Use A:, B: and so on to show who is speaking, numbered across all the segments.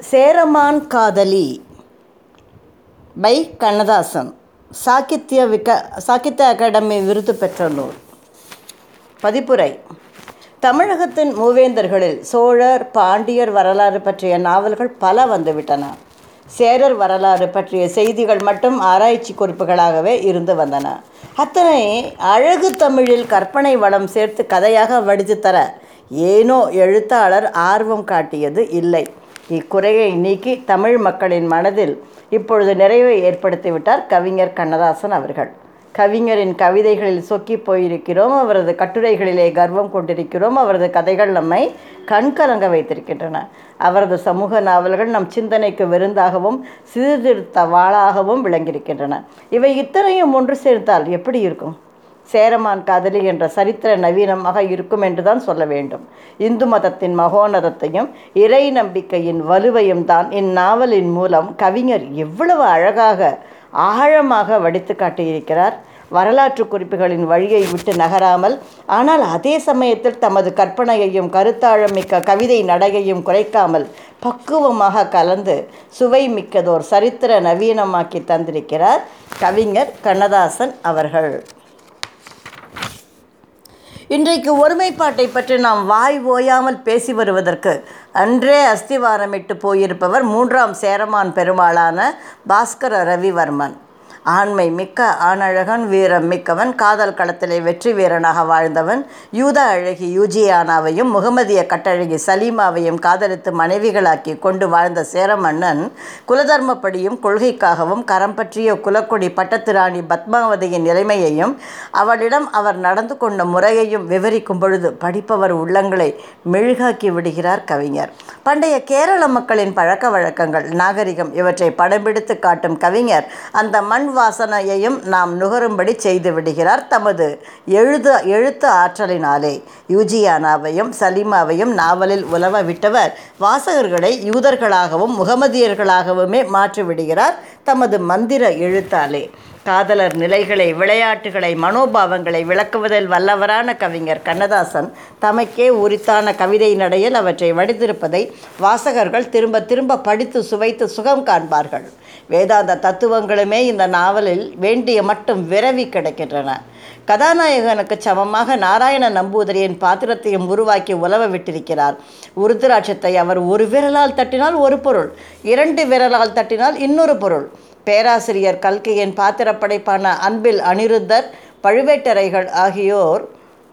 A: Cheraman Kadhali by Kannadasan Sahitya விக சாகித்ய அகாடமி விருது பெற்ற நூல். பதிப்புரை. தமிழகத்தின் மூவேந்தர்களில் சோழர் பாண்டியர் வரலாறு பற்றிய நாவல்கள் பல வந்துவிட்டன. சேரர் வரலாறு பற்றிய செய்திகள் மட்டும் ஆராய்ச்சி குறிப்புகளாகவே இருந்து வந்தன. அத்தனை அழகு தமிழில் கற்பனை வளம் சேர்த்து கதையாக வடித்து தர ஏனோ எழுத்தாளர் ஆர்வம் காட்டியது இல்லை. இக்குறையை நீக்கி தமிழ் மக்களின் மனதில் இப்பொழுது நிறைவை ஏற்படுத்திவிட்டார் கவிஞர் கண்ணதாசன் அவர்கள். கவிஞரின் கவிதைகளில் சொக்கி போயிருக்கிறோம் அவரது கட்டுரைகளிலே கர்வம் கொண்டிருக்கிறோம் அவரது கதைகள் நம்மை கண்கலங்க வைத்திருக்கின்றன. அவரது சமூக நாவல்கள் நம் சிந்தனைக்கு விருந்தாகவும் சீர்திருத்த வாளாகவும் விளங்கியிருக்கின்றன. இவை இத்தனையும் ஒன்று சேர்ந்தால் எப்படி இருக்கும்? சேரமான் காதலி என்ற சரித்திர நவீனமாக இருக்கும் என்றுதான் சொல்ல வேண்டும். இந்து மதத்தின் மகோனதத்தையும் இறை நம்பிக்கையின் வலுவையும் தான் இந்நாவலின் மூலம் கவிஞர் எவ்வளவு அழகாக ஆழமாக வடித்து காட்டியிருக்கிறார். வரலாற்று குறிப்புகளின் வழியை விட்டு நகராமல் ஆனால் அதே சமயத்தில் தமது கற்பனையையும் கருத்தாழமிக்க கவிதை நடையையும் குறைக்காமல் பக்குவமாக கலந்து சுவை மிக்கதோர் சரித்திர நவீனமாக்கி தந்திருக்கிறார் கவிஞர் கண்ணதாசன் அவர்கள். இன்றைக்கு ஒருமைப்பாட்டை பற்றி நாம் வாய் ஓயாமல் பேசி வருவதற்கு அன்றே அஸ்திவாரமிட்டு போயிருப்பவர் மூன்றாம் சேரமான் பெருமாளான பாஸ்கர ரவிவர்மன். ஆண்மை மிக்க ஆணழகன் வீரம் மிக்கவன் காதல் களத்திலே வெற்றி வீரனாக வாழ்ந்தவன். யூத அழகி யூஜியானாவையும் முகமதிய கட்டழகி சலீமாவையும் காதலித்து மனைவிகளாக்கி கொண்டு வாழ்ந்த சேரமன்னன் குலதர்மப்படியும் கொள்கைக்காகவும் கரம் பற்றிய குலக்கொடி பட்டத்திராணி பத்மாவதியின் நிலைமையையும் அவளிடம் அவர் நடந்து கொண்ட முறையையும் விவரிக்கும் பொழுது படிப்பவர் உள்ளங்களை மெழுகாக்கி விடுகிறார் கவிஞர். பண்டைய கேரள மக்களின் பழக்க வழக்கங்கள் நாகரிகம் இவற்றை படம்பிடித்து காட்டும் கவிஞர் அந்த மண் வாசனையையும் நாம் நுகரும்படி செய்து விடுகிறார் தமது எழுது எழுத்து ஆற்றலினாலே. யூஜியானாவையும் சலீமாவையும் நாவலில் உலவ விட்டவர் வாசகர்களை யூதர்களாகவும் முகமதியர்களாகவுமே மாற்றிவிடுகிறார் தமது மந்திர எழுத்தாலே. காதலர் நிலைகளை விளையாட்டுகளை மனோபாவங்களை விளக்குவதில் வல்லவரான கவிஞர் கண்ணதாசன் தமக்கே உரித்தான கவிதை நடையில் அவற்றை வடித்திருப்பதை வாசகர்கள் திரும்ப திரும்ப படித்து சுவைத்து சுகம் காண்பார்கள். வேதாந்த தத்துவங்களுமே இந்த நாவலில் வேண்டிய மட்டும் விரவி கிடைக்கின்றன. கதாநாயகனுக்கு சமமாக நாராயண நம்பூதிரியின் பாத்திரத்தையும் உருவாக்கி உலவ விட்டிருக்கிறார். உருத்திராட்சத்தை அவர் ஒரு விரலால் தட்டினால் ஒரு பொருள் இரண்டு விரலால் தட்டினால் இன்னொரு பொருள். பேராசிரியர் கல்கையின் பாத்திரப்படைப்பான அன்பில் அனிருத்தர் பழுவேட்டரைகள் ஆகியோர்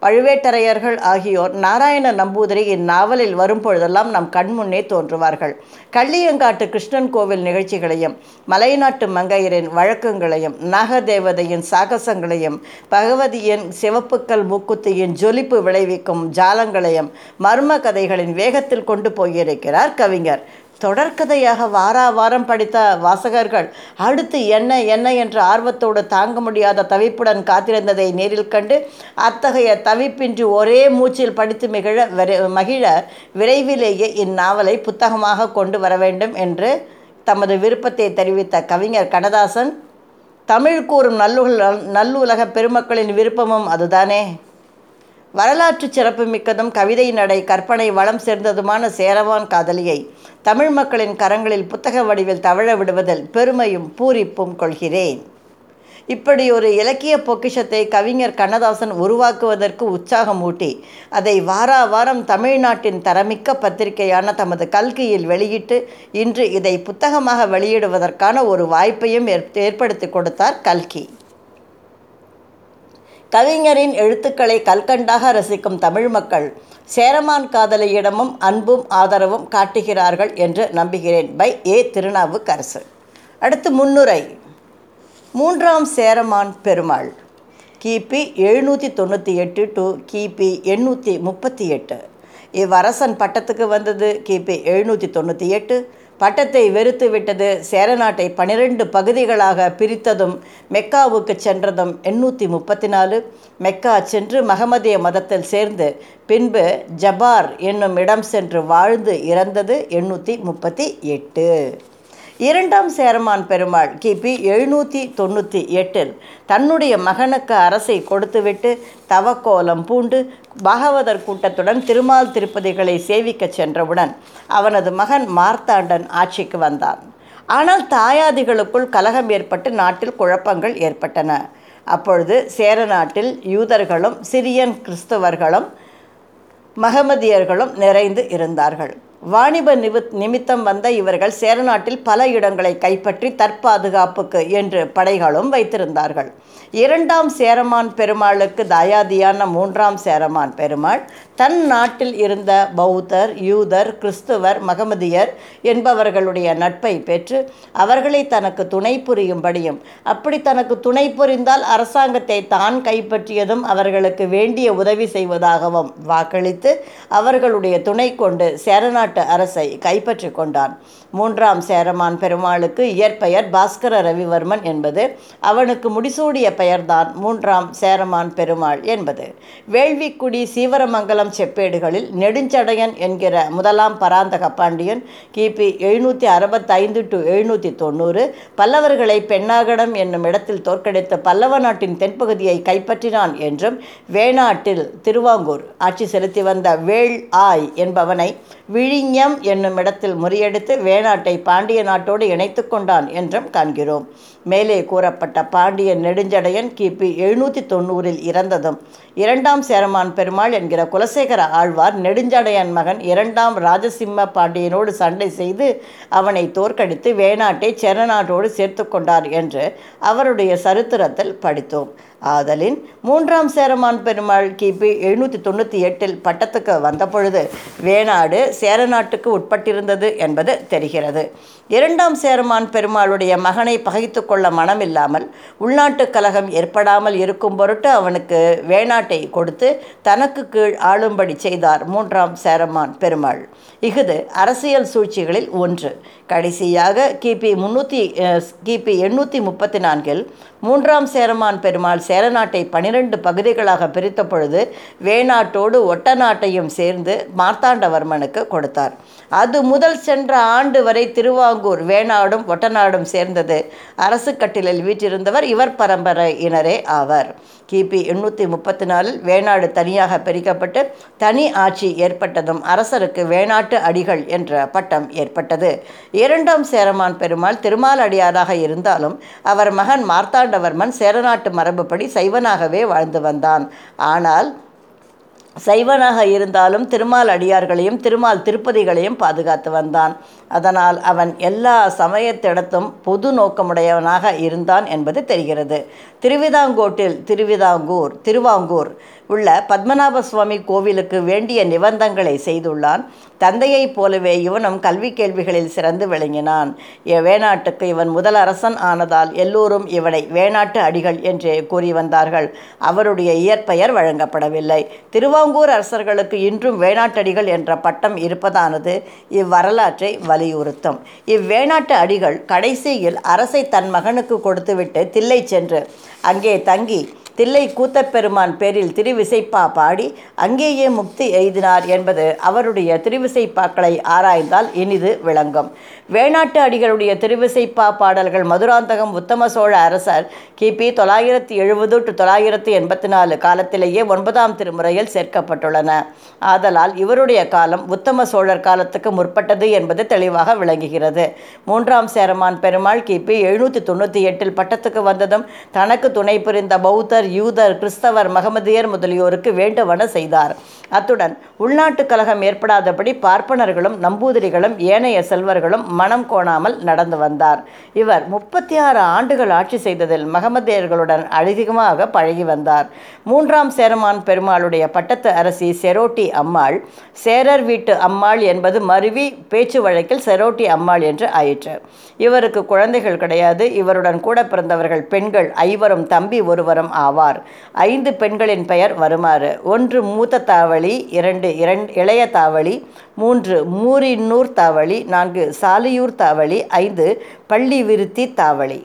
A: பழுவேட்டரையர்கள் ஆகியோர் நாராயண நம்பூதிரி இந்நாவலில் வரும்பொழுதெல்லாம் நம் கண்முன்னே தோன்றுவார்கள். கள்ளியங்காட்டு கிருஷ்ணன் கோவில் நிகழ்ச்சிகளையும் மலைநாட்டு மங்கையரின் வழக்கங்களையும் நாகதேவதையின் சாகசங்களையும் பகவதியின் சிவப்புக்கல் மூக்குத்தியின் ஜொலிப்பு விளைவிக்கும் ஜாலங்களையும் மர்ம கதைகளின் வேகத்தில் கொண்டு போயிருக்கிறார் கவிஞர். தொடர்கதையாக வாரா வாரம் படித்த வாசகர்கள் அடுத்து என்ன என்ன என்ற ஆர்வத்தோடு தாங்க முடியாத தவிப்புடன் காத்திருந்ததை நேரில் கண்டு அத்தகைய தவிப்பின்றி ஒரே மூச்சில் படித்து மிகிழ மகிழ விரைவிலேயே இந்நாவலை புத்தகமாக கொண்டு வர வேண்டும் என்று தமது விருப்பத்தை தெரிவித்த கவிஞர் கண்ணதாசன் தமிழ் கூறும் நல்லுல நல்லுலக பெருமக்களின் விருப்பமும் அதுதானே? வரலாற்று சிறப்பு மிக்கதும் கவிதை நடை கற்பனை வளம் சேர்ந்ததுமான சேரவான் காதலியை தமிழ் மக்களின் கரங்களில் புத்தக வடிவில் தவழ விடுவதில் பெருமையும் பூரிப்பும் கொள்கிறேன். இப்படி ஒரு இலக்கிய பொக்கிஷத்தை கவிஞர் கண்ணதாசன் உருவாக்குவதற்கு உற்சாகமூட்டி அதை வாரா வாரம் தமிழ்நாட்டின் தரமிக்க பத்திரிகையான தமது கல்கியில் வெளியிட்டு இன்று இதை புத்தகமாக வெளியிடுவதற்கான ஒரு வாய்ப்பையும் ஏற்படுத்தி கொடுத்தார் கல்கி. கவிஞரின் எழுத்துக்களை கல்கண்டாக ரசிக்கும் தமிழ் மக்கள் சேரமான் காதலியிடமும் அன்பும் ஆதரவும் காட்டுகிறார்கள் என்று நம்புகிறேன் பை ஏ திருநாவுக்கரசு. அடுத்து முன்னுரை. மூன்றாம் சேரமான் பெருமாள். கிபி எழுநூற்றி தொண்ணூற்றி எட்டு டு கிபி எண்ணூற்றி முப்பத்தி எட்டு. இவ்வரசன் பட்டத்துக்கு வந்தது கிபி எழுநூற்றி தொண்ணூற்றி எட்டு. பட்டத்தை வெறுத்து விட்டது. சேரநாட்டை பனிரெண்டு பகுதிகளாக பிரித்ததும் மெக்காவுக்கு சென்றதும் எண்ணூற்றி முப்பத்தி நாலு மெக்கா சென்று மகமதிய மதத்தில் சேர்ந்து பின்பு ஜபார் என்னும் இடம் சென்று வாழ்ந்து இறந்தது எண்ணூற்றி முப்பத்தி எட்டு. இரண்டாம் சேரமான் பெருமாள் கிபி எழுநூற்றி தொண்ணூற்றி எட்டில் தன்னுடைய மகனுக்கு அரசை கொடுத்துவிட்டு தவக்கோலம் பூண்டு பாகவதர் கூட்டத்துடன் திருமால் திருப்பதிகளை சேவிக்கச் சென்றவுடன் அவனது மகன் மார்த்தாண்டன் ஆட்சிக்கு வந்தான். ஆனால் தாயாதிகளுக்குள் கலகம் ஏற்பட்டு நாட்டில் குழப்பங்கள் ஏற்பட்டன. அப்பொழுது சேர நாட்டில் யூதர்களும் சிரியன் கிறிஸ்தவர்களும் மகமதியர்களும் நிறைந்து இருந்தார்கள். வாணிப நிமித் நிமித்தம் வந்த இவர்கள் சேரநாட்டில் பல இடங்களை கைப்பற்றி தற்பாதுகாப்புக்கு என்று படைகளும் வைத்திருந்தார்கள். இரண்டாம் சேரமான் பெருமாளுக்கு தயாதியான மூன்றாம் சேரமான் பெருமாள் தன் நாட்டில் இருந்த பௌத்தர் யூதர் கிறிஸ்துவர் மகமதியர் என்பவர்களுடைய நட்பை பெற்று அவர்களை தனக்கு துணை புரியும்படியும் அப்படி தனக்கு துணை புரிந்தால் அரசாங்கத்தை தான் கைப்பற்றியதும் அவர்களுக்கு வேண்டிய உதவி செய்வதாகவும் வாக்களித்து அவர்களுடைய துணை கொண்டு சேரநாட்டு அரசை கைப்பற்றி கொண்டான். மூன்றாம் சேரமான் பெருமாளுக்கு இயற்பெயர் பாஸ்கர ரவிவர்மன் என்பது. அவனுக்கு முடிசூடிய பெயர்தான் மூன்றாம் சேரமான் பெருமாள் என்பது. வேள்விக்குடி சீவரமங்கலம் செப்பேடுகளில் நெடுஞ்சடையன் என்கிற முதலாம் பராந்தக பாண்டியன் கிபி எழுநூற்றி அறுபத்தைந்து டு எழுநூற்றி தொண்ணூறு பல்லவர்களை பெண்ணாகடம் என்னும் இடத்தில் தோற்கடித்து பல்லவ நாட்டின் தென்பகுதியை கைப்பற்றினான் என்றும் வேணாட்டில் திருவாங்கூர் ஆட்சி செலுத்தி வந்த வேள் ஆய் என்பவனை விழி விழிஞம் என்னும் இடத்தில் முறியடித்து வேணாட்டை பாண்டிய நாட்டோடு இணைத்து கொண்டான் என்றும் காண்கிறோம். மேலே கூறப்பட்ட பாண்டிய நெடுஞ்சடையன் கிபி எழுநூற்றி தொண்ணூறில் இறந்ததும் இரண்டாம் சேரமான் பெருமாள் என்கிற குலசேகர ஆழ்வார் நெடுஞ்சடையன் மகன் இரண்டாம் ராஜசிம்ம பாண்டியனோடு சண்டை செய்து அவனை தோற்கடித்து வேணாட்டை சேரநாட்டோடு சேர்த்து கொண்டார் என்று அவருடைய சரித்திரத்தில் படித்தோம். ஆதலின் மூன்றாம் சேரமான் பெருமாள் கிபி எழுநூற்றி தொண்ணூற்றி எட்டில் பட்டத்துக்கு வந்தபொழுது வேணாடு சேரநாட்டுக்கு உட்பட்டிருந்தது என்பது தெரிகிறது. இரண்டாம் சேரமான் பெருமாளுடைய மகனை பகைத்து கொள்ள மனமில்லாமல் உள்நாட்டு கலகம் ஏற்படாமல் இருக்கும் பொருட்டு அவனுக்கு வேணாட்டை கொடுத்து தனக்கு கீழ் ஆளும்படி செய்தார் மூன்றாம் சேரமான் பெருமாள். இஃது அரசியல் சூழ்ச்சிகளில் ஒன்று. கடைசியாக கிபி முன்னூற்றி கிபி எண்ணூற்றி முப்பத்தி நான்கில் மூன்றாம் சேரமான் பெருமாள் சேரநாட்டை பனிரெண்டு பகுதிகளாக பிரித்த பொழுது வேணாட்டோடு ஒட்ட நாட்டையும் சேர்ந்து மார்த்தாண்டவர்மனுக்கு கொடுத்தார். அது முதல் சென்ற ஆண்டு வரை திருவாங்கூர் வேணாடும் ஒட்டநாடும் சேர்ந்தது. அரசு கட்டிலில் வீற்றிருந்தவர் இவர் பரம்பரையினரே ஆவர். கிபி எண்ணூற்றி முப்பத்தி நாலில் வேணாடு தனியாக பிரிக்கப்பட்டு தனி ஆட்சி ஏற்பட்டதும் அரசருக்கு வேணாட்டு அடிகள் என்ற பட்டம் ஏற்பட்டது. இரண்டாம் சேரமான் பெருமாள் திருமால் அடியாராக இருந்தாலும் அவர் மகன் மார்த்தாண்டவர்மன் சேரநாட்டு மரபுப்படி சைவனாகவே வாழ்ந்து வந்தான். ஆனால் சைவனாக இருந்தாலும் திருமால் அடியார்களையும் திருமால் திருப்பதிகளையும் பாதுகாத்து வந்தான். அதனால் அவன் எல்லா சமயத்திடத்தும் பொது நோக்கமுடையவனாக இருந்தான் என்பது தெரிகிறது. திருவிதாங்கோட்டில் திருவிதாங்கூர் திருவாங்கூர் உள்ள பத்மநாப சுவாமி கோவிலுக்கு வேண்டிய நிபந்தங்களை செய்துள்ளான். தந்தையைப் போலவே இவனும் கல்வி கேள்விகளில் சிறந்து விளங்கினான். வேணாட்டுக்கு இவன் முதல் அரசன் ஆனதால் எல்லோரும் இவனை வேணாட்டு அடிகள் என்றே கூறி வந்தார்கள். அவருடைய இயற்பெயர் வழங்கப்படவில்லை. திருவாங்கூர் அரசர்களுக்கு இன்றும் வேணாட்டடிகள் என்ற பட்டம் இருப்பதானது இவ்வரலாற்றை வலியுறுத்தும். இவ்வேணாட்டு அடிகள் கடைசியில் அரசை தன் மகனுக்கு கொடுத்துவிட்டு தில்லை சென்று அங்கே தங்கி தில்லை கூத்தப்பெருமான் பேரில் திருவிசைப்பா பாடி அங்கேயே முக்தி எய்தினார் என்பது அவருடைய திருவிசைப்பாக்களை ஆராய்ந்தால் இனிது விளங்கும். வேணாட்டு அடிகளுடைய திருவிசைப்பா பாடல்கள் மதுராந்தகம் உத்தம சோழ அரசர் கிபி தொள்ளாயிரத்தி எழுபது டு தொள்ளாயிரத்தி எண்பத்தி நாலு காலத்திலேயே ஒன்பதாம் திருமுறையில் சேர்க்கப்பட்டுள்ளன. ஆதலால் இவருடைய காலம் உத்தம சோழர் காலத்துக்கு முற்பட்டது என்பது தெளிவாக விளங்குகிறது. மூன்றாம் சேரமான் பெருமாள் கிபி எழுநூற்றி தொண்ணூற்றி எட்டில் பட்டத்துக்கு வந்ததும் தனக்கு துணை புரிந்த பௌத்தர் யூதர் கிறிஸ்தவர் மகமதியர் முதலியோருக்கு வேண்டுவன செய்தார். அத்துடன் உள்நாட்டு கலகம் ஏற்படாதபடி பார்ப்பனர்களும் நம்பூதிரிகளும் ஏனைய செல்வர்களும் மனம் கோணாமல் நடந்து வந்தார். இவர் முப்பத்தி ஆறு ஆண்டுகள் ஆட்சி செய்ததில் மகமதேயர்களுடன் அதிகமாக பழகி வந்தார். மூன்றாம் சேரமான் பெருமாளுடைய பட்டத்து அரசி செரோட்டி அம்மாள் சேரர் வீட்டு அம்மாள் என்பது மருவி பேச்சு வழக்கில் செரோட்டி அம்மாள் என்று ஆயிற்று. இவருக்கு குழந்தைகள் கிடையாது. இவருடன் கூட பிறந்தவர்கள் பெண்கள் ஐவரும் தம்பி ஒருவரும் ஆவார். ஐந்து பெண்களின் பெயர் வருமாறு. ஒன்று மூத்த தாவளி இரண்டு இரண்டு இளைய தாவளி மூன்று மூரின்னூர் தாவளி நான்கு சாலியூர் தாவளி ஐந்து பள்ளி விருத்தி தாவளி.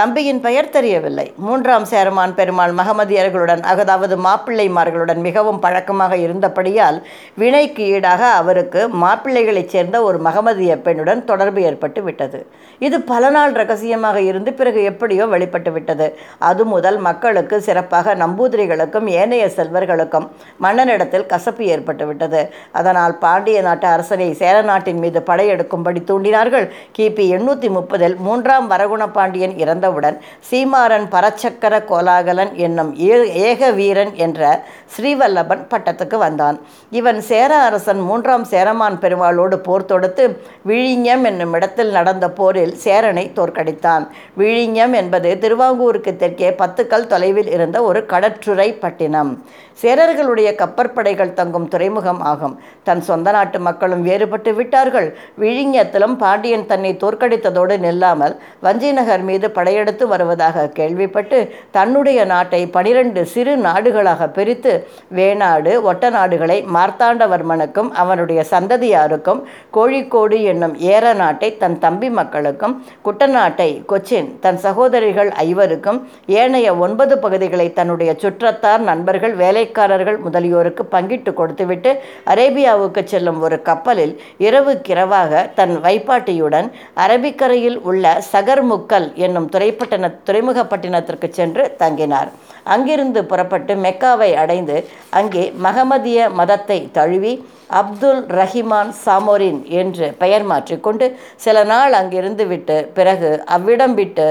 A: தம்பியின் பெயர் தெரியவில்லை. மூன்றாம் சேரமான் பெருமாள் மகமதியர்களுடன் அதாவது மாப்பிள்ளைமார்களுடன் மிகவும் பழக்கமாக இருந்தபடியால் வினைக்கு ஈடாக அவருக்கு மாப்பிள்ளைகளைச் சேர்ந்த ஒரு மகமதிய பெண்ணுடன் தொடர்பு ஏற்பட்டு விட்டது. இது பல நாள் ரகசியமாக இருந்து பிறகு எப்படியோ வெளிப்பட்டு விட்டது. அது முதல் மக்களுக்கு சிறப்பாக நம்பூதிரிகளுக்கும் ஏனைய செல்வர்களுக்கும் மன்னனிடத்தில் கசப்பு ஏற்பட்டு விட்டது. அதனால் பாண்டிய நாட்டு அரசனை சேர நாட்டின் மீது படையெடுக்கும்படி தூண்டினார்கள். கிபி எண்ணூற்றி முப்பதில் மூன்றாம் வரகுண பாண்டியன் இறந்த வந்தவுடன் சீமாறன் பரச்சக்கர கோலாகலன் என்னும் ஏ- ஏக வீரன் என்ற ஸ்ரீவல்லபன் பட்டத்துக்கு வந்தான். இவன் சேர அரசன் மூன்றாம் சேரமான் பெருமாளோடு போர் தொடுத்து விழிஞம் என்னும் இடத்தில் நடந்த போரில் சேரனை தோற்கடித்தான். விழிஞம் என்பது திருவாங்கூருக்கு தெற்கே பத்து கல் தொலைவில் இருந்த ஒரு கடற்றுறை பட்டினம். சேரர்களுடைய கப்பற்படைகள் தங்கும் துறைமுகம் ஆகும். தன் சொந்த நாட்டு மக்களும் வேறுபட்டு விட்டார்கள். விழிஞத்திலும் பாண்டியன் தன்னை தோற்கடித்ததோடு நில்லாமல் வஞ்சிநகர் மீது படை படையெடுத்து வருவதாக கேள்விப்பட்டு தன்னுடைய நாட்டை பனிரெண்டு சிறு நாடுகளாக பிரித்து வேணாடு ஒட்ட நாடுகளை மார்த்தாண்டவர்மனுக்கும் அவனுடைய சந்ததியாருக்கும் கோழிக்கோடு என்னும் ஏற நாட்டை தன் தம்பி மக்களுக்கும் குட்டநாட்டை கொச்சின் தன் சகோதரிகள் ஐவருக்கும் ஏனைய ஒன்பது பகுதிகளை தன்னுடைய சுற்றத்தார் நண்பர்கள் வேலைக்காரர்கள் முதலியோருக்கு பங்கிட்டு கொடுத்துவிட்டு அரேபியாவுக்கு செல்லும் ஒரு கப்பலில் இரவுக்கிரவாக தன் வைப்பாட்டியுடன் அரபிக்கரையில் உள்ள சகர்முக்கல் என்னும் துறைப்பட்டண துறைமுகப்பட்டினத்திற்கு சென்று தங்கினார். அங்கிருந்து புறப்பட்டு மெக்காவை அடைந்து அங்கே மகமதிய மதத்தை தழுவி அப்துல் ரஹிமான் சாமோரின் என்று பெயர் மாற்றிக்கொண்டு சில நாள் அங்கிருந்து விட்டு பிறகு அவ்விடம் விட்டு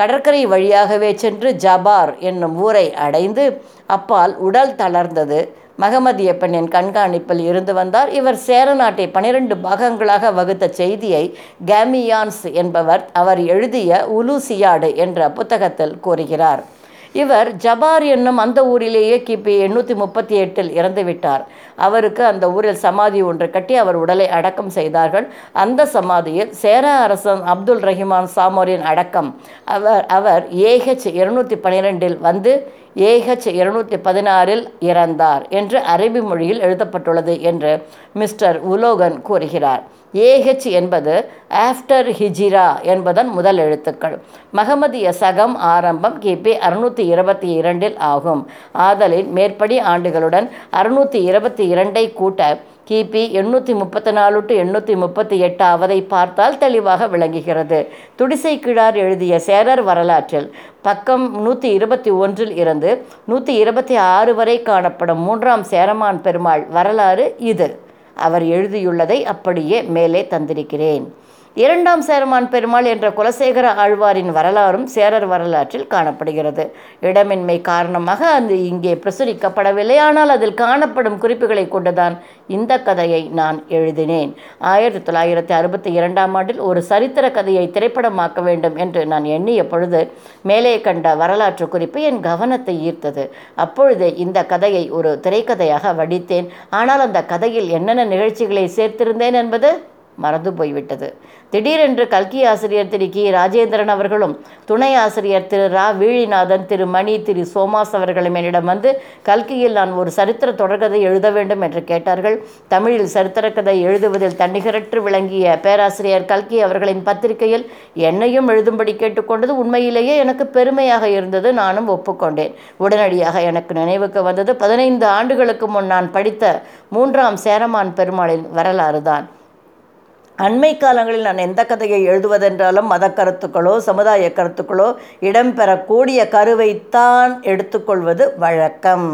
A: கடற்கரை வழியாகவே சென்று ஜபார் என்னும் ஊரை அடைந்து அப்பால் உடல் தளர்ந்தது. மகமதிய பெண்ணின் கண்காணிப்பில் இருந்து வந்தார். இவர் சேர நாட்டை பனிரெண்டு பாகங்களாக வகுத்த செய்தியை கேமியான்ஸ் என்பவர் அவர் எழுதிய உலூசியாடு என்ற புத்தகத்தில் கூறுகிறார். இவர் ஜபார் என்னும் அந்த ஊரிலேயே கிபி எண்ணூற்றி முப்பத்தி எட்டில் இறந்துவிட்டார் அவருக்கு அந்த ஊரில் சமாதி ஒன்று கட்டி அவர் உடலை அடக்கம் செய்தார்கள். அந்த சமாதியில் சேர அரசன் அப்துல் ரஹிமான் சாமோரின் அடக்கம். அவர் அவர் ஏஹெச் இருநூற்றி பன்னிரெண்டில் வந்து ஏஹெச் இருநூற்றி பதினாறில் இறந்தார் என்று அரபி மொழியில் எழுதப்பட்டுள்ளது என்று மிஸ்டர் உலோகன் கூறுகிறார். ஏஹெச் என்பது ஆஃப்டர் ஹிஜிரா என்பதன் முதல் எழுத்துக்கள். மகமதிய சகம் ஆரம்பம் கிபி அறுநூற்றி இருபத்தி இரண்டில் ஆகும். ஆதலின் மேற்படி ஆண்டுகளுடன் அறுநூற்றி இருபத்தி இரண்டை கூட்ட கிபி எண்ணூற்றி முப்பத்தி நாலு டு எண்ணூற்றி முப்பத்தி எட்டு பார்த்தால் தெளிவாக விளங்குகிறது. துடிசை கிழார் எழுதிய சேரர் வரலாற்றில் பக்கம் நூற்றி இருபத்தி ஒன்றில் இருந்து நூற்றி இருபத்தி ஆறு வரை காணப்படும் மூன்றாம் சேரமான் பெருமாள் வரலாறு இது. அவர் எழுதியுள்ளதை அப்படியே மேலே தந்திருக்கிறேன். இரண்டாம் சேரமான் பெருமாள் என்ற குலசேகர ஆழ்வாரின் வரலாறும் சேரர் வரலாற்றில் காணப்படுகிறது. இடமின்மை காரணமாக அது இங்கே பிரசுரிக்கப்படவில்லை. ஆனால் அதில் காணப்படும் குறிப்புகளை கொண்டுதான் இந்த கதையை நான் எழுதினேன். ஆயிரத்தி தொள்ளாயிரத்தி அறுபத்தி இரண்டாம் ஆண்டில் ஒரு சரித்திர கதையை திரைப்படமாக்க வேண்டும் என்று நான் எண்ணிய பொழுது மேலே கண்ட வரலாற்று குறிப்பு என் கவனத்தை ஈர்த்தது. அப்பொழுது இந்த கதையை ஒரு திரைக்கதையாக வடித்தேன். ஆனால் அந்த கதையில் என்னென்ன நிகழ்ச்சிகளை சேர்த்திருந்தேன் என்பது மறந்து போய்விட்டது. திடீரென்று கல்கி ஆசிரியர் திரு கி. ராஜேந்திரன் அவர்களும் துணை ஆசிரியர் திரு ரா. வீழிநாதன் திரு. மணி திரு. சோமாஸ் அவர்களும் என்னிடம் வந்து கல்கியில் நான் ஒரு சரித்திர தொடர்கதை எழுத வேண்டும் என்று கேட்டார்கள். தமிழில் சரித்திர கதை எழுதுவதில் தன்னிகரற்று விளங்கிய பேராசிரியர் கல்கி அவர்களின் பத்திரிகையில் என்னையும் எழுதும்படி கேட்டுக்கொண்டது உண்மையிலேயே எனக்கு பெருமையாக இருந்தது. நானும் ஒப்புக்கொண்டேன். உடனடியாக எனக்கு நினைவுக்கு வந்தது. பதினைந்து ஆண்டுகளுக்கு முன் நான் படித்த மூன்றாம் சேரமான் பெருமாளின் வரலாறு தான் அண்மை காலங்களில் நான் எந்த கதையை எழுதுவதென்றாலும் மத கருத்துக்களோ சமுதாய கருத்துக்களோ இடம்பெறக்கூடிய கருவைத்தான் எடுத்துக்கொள்வது வழக்கம்.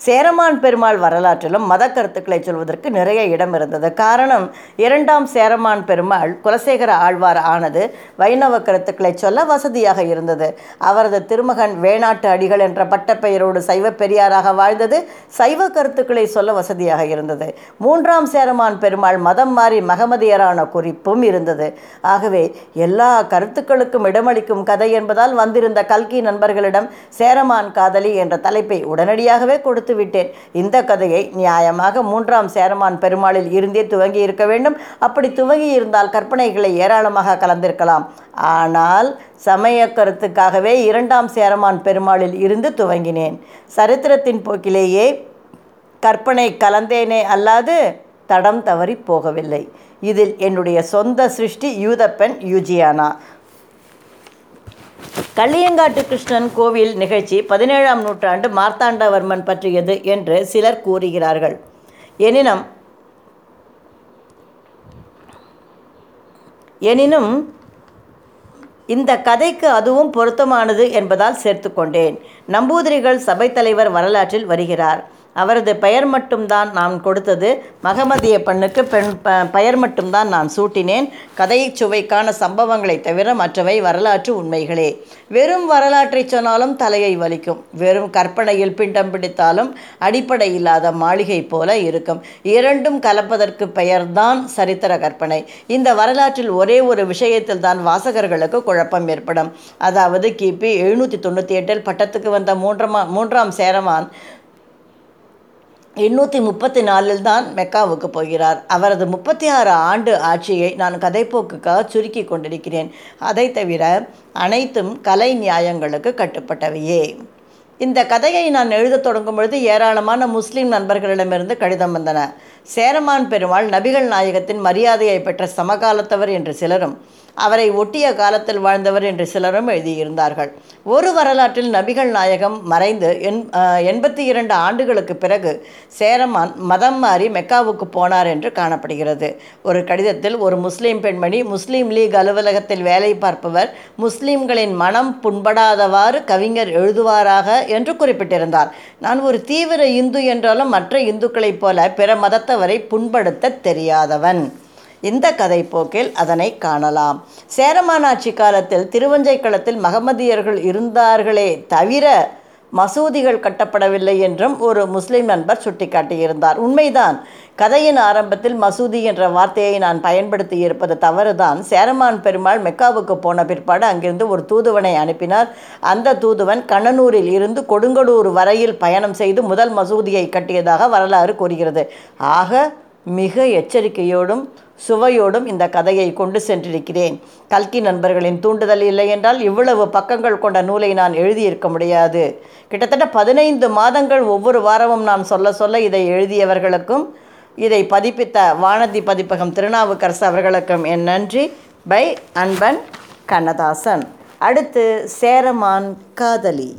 A: சேரமான் பெருமாள் வரலாற்றிலும் மத கருத்துக்களை சொல்வதற்கு நிறைய இடம் இருந்தது. காரணம் இரண்டாம் சேரமான் பெருமாள் குலசேகர ஆழ்வார் ஆனது வைணவ கருத்துக்களை சொல்ல வசதியாக இருந்தது. அவரது திருமகன் வேணாட்டு அடிகள் என்ற பட்டப்பெயரோடு சைவ பெரியாராக வாழ்ந்தது. சைவ கருத்துக்களை சொல்ல வசதியாக இருந்தது. மூன்றாம் சேரமான் பெருமாள் மதம் மாறி மகமதியரான குறிப்பும் இருந்தது. ஆகவே எல்லா கருத்துக்களுக்கும் இடமளிக்கும் கதை என்பதால் வந்திருந்த கல்கி நண்பர்களிடம் சேரமான் காதலி என்ற தலைப்பை உடனடியாகவே கொடுத்து விட்டேன் இந்த கதையை நியாயமாக மூன்றாம் சேரமான் பெருமாளில் இருந்தே துவங்கி இருக்க வேண்டும். அப்படி துவங்கி இருந்தால் கற்பனைகளை ஏராளமாக கலந்திருக்கலாம். ஆனால் சமய கருத்துக்காகவே இரண்டாம் சேரமான் பெருமாளில் இருந்து துவங்கினேன். சரித்திரத்தின் போக்கிலேயே கற்பனை கலந்தேனே அல்லாது தடம் தவறி போகவில்லை. இதில் என்னுடைய சொந்த சிருஷ்டி யூதப்பெண் யூஜியானா. கள்ளியங்காட்டு கிருஷ்ணன் கோவில் நிகழ்ச்சி பதினேழாம் நூற்றாண்டு மார்த்தாண்டவர்மன் பற்றியது என்று சிலர் கூறுகிறார்கள். எனினும் எனினும் இந்த கதைக்கு அதுவும் பொருத்தமானது என்பதால் சேர்த்துக்கொண்டேன் நம்பூதிரிகள் சபைத்தலைவர் வரலாற்றில் வருகிறார். அவரது பெயர் மட்டும்தான் நான் கொடுத்தது. மகமதிய பெண்ணுக்கு பெண் ப பெயர் மட்டும்தான் நான் சூட்டினேன். கதையை சுவைக்கான சம்பவங்களை தவிர மற்றவை வரலாற்று உண்மைகளே. வெறும் வரலாற்றை சொன்னாலும் தலையை வலிக்கும். வெறும் கற்பனையில் பிண்டம் பிடித்தாலும் அடிப்படை இல்லாத மாளிகை போல இருக்கும். இரண்டும் கலப்பதற்கு பெயர்தான் சரித்திர கற்பனை. இந்த வரலாற்றில் ஒரே ஒரு விஷயத்தில் தான் வாசகர்களுக்கு குழப்பம் ஏற்படும். அதாவது கிபி எழுநூற்றி தொண்ணூற்றி எட்டில் பட்டத்துக்கு வந்த மூன்றாம் மூன்றாம் சேரமான் எண்ணூற்றி முப்பத்தி நாலில் தான் மெக்காவுக்கு போகிறார். அவரது முப்பத்தி ஆறு ஆண்டு ஆட்சியை நான் கதைப்போக்குக்காக சுருக்கி கொண்டிருக்கிறேன். அதை தவிர அனைத்தும் கலை நியாயங்களுக்கு கட்டுப்பட்டவையே. இந்த கதையை நான் எழுதத் தொடங்கும் பொழுது ஏராளமான முஸ்லீம் நண்பர்களிடமிருந்து கடிதம் வந்தன. சேரமான் பெருமாள் நபிகள் நாயகத்தின் மரியாதையை பெற்ற சமகாலத்தவர் என்று சிலரும் அவரை ஒட்டிய காலத்தில் வாழ்ந்தவர் என்று சிலரும் எழுதியிருந்தார்கள். ஒரு வரலாற்றில் நபிகள் நாயகம் மறைந்து எண் எண்பத்தி இரண்டு ஆண்டுகளுக்கு பிறகு சேரமான் மதம் மாறி மெக்காவுக்கு போனார் என்று காணப்படுகிறது. ஒரு கடிதத்தில் ஒரு முஸ்லீம் பெண்மணி முஸ்லீம் லீக் அலுவலகத்தில் வேலை பார்ப்பவர் முஸ்லீம்களின் மனம் புண்படாதவாறு கவிஞர் எழுதுவாராக என்று குறிப்பிட்டிருந்தார். நான் ஒரு தீவிர இந்து என்றாலும் மற்ற இந்துக்களைப் போல பிற மதத்தவரை புண்படுத்த தெரியாதவன். இந்த கதை போக்கில் அதனை காணலாம். சேரமானாட்சி காலத்தில் திருவஞ்சைக்களத்தில் மகமதியர்கள் இருந்தார்களே தவிர மசூதிகள் கட்டப்படவில்லை என்றும் ஒரு முஸ்லிம் நண்பர் சுட்டிக்காட்டியிருந்தார். உண்மைதான் கதையின் ஆரம்பத்தில் மசூதி என்ற வார்த்தையை நான் பயன்படுத்தி இருப்பது தவறுதான். சேரமான் பெருமாள் மெக்காவுக்கு போன பிற்பாடு அங்கிருந்து ஒரு தூதுவனை அனுப்பினார். அந்த தூதுவன் கண்ணனூரில் இருந்து கொடுங்கடூர் வரையில் பயணம் செய்து முதல் மசூதியை கட்டியதாக வரலாறு கூறுகிறது. ஆக மிக எச்சரிக்கையோடும் சுவையோடும் இந்த கதையை கொண்டு சென்றிருக்கிறேன். கல்கி நண்பர்களின் தூண்டுதல் இல்லை என்றால் இவ்வளவு பக்கங்கள் கொண்ட நூலை நான் எழுதியிருக்க முடியாது. கிட்டத்தட்ட பதினைந்து மாதங்கள் ஒவ்வொரு வாரமும் நான் சொல்ல சொல்ல இதை எழுதியவர்களுக்கும் இதை பதிப்பித்த வானதி பதிப்பகம் திருநாவுக்கரசு அவர்களுக்கும் என் நன்றி. பை அன்பன் கண்ணதாசன். அடுத்து சேரமான் காதலி.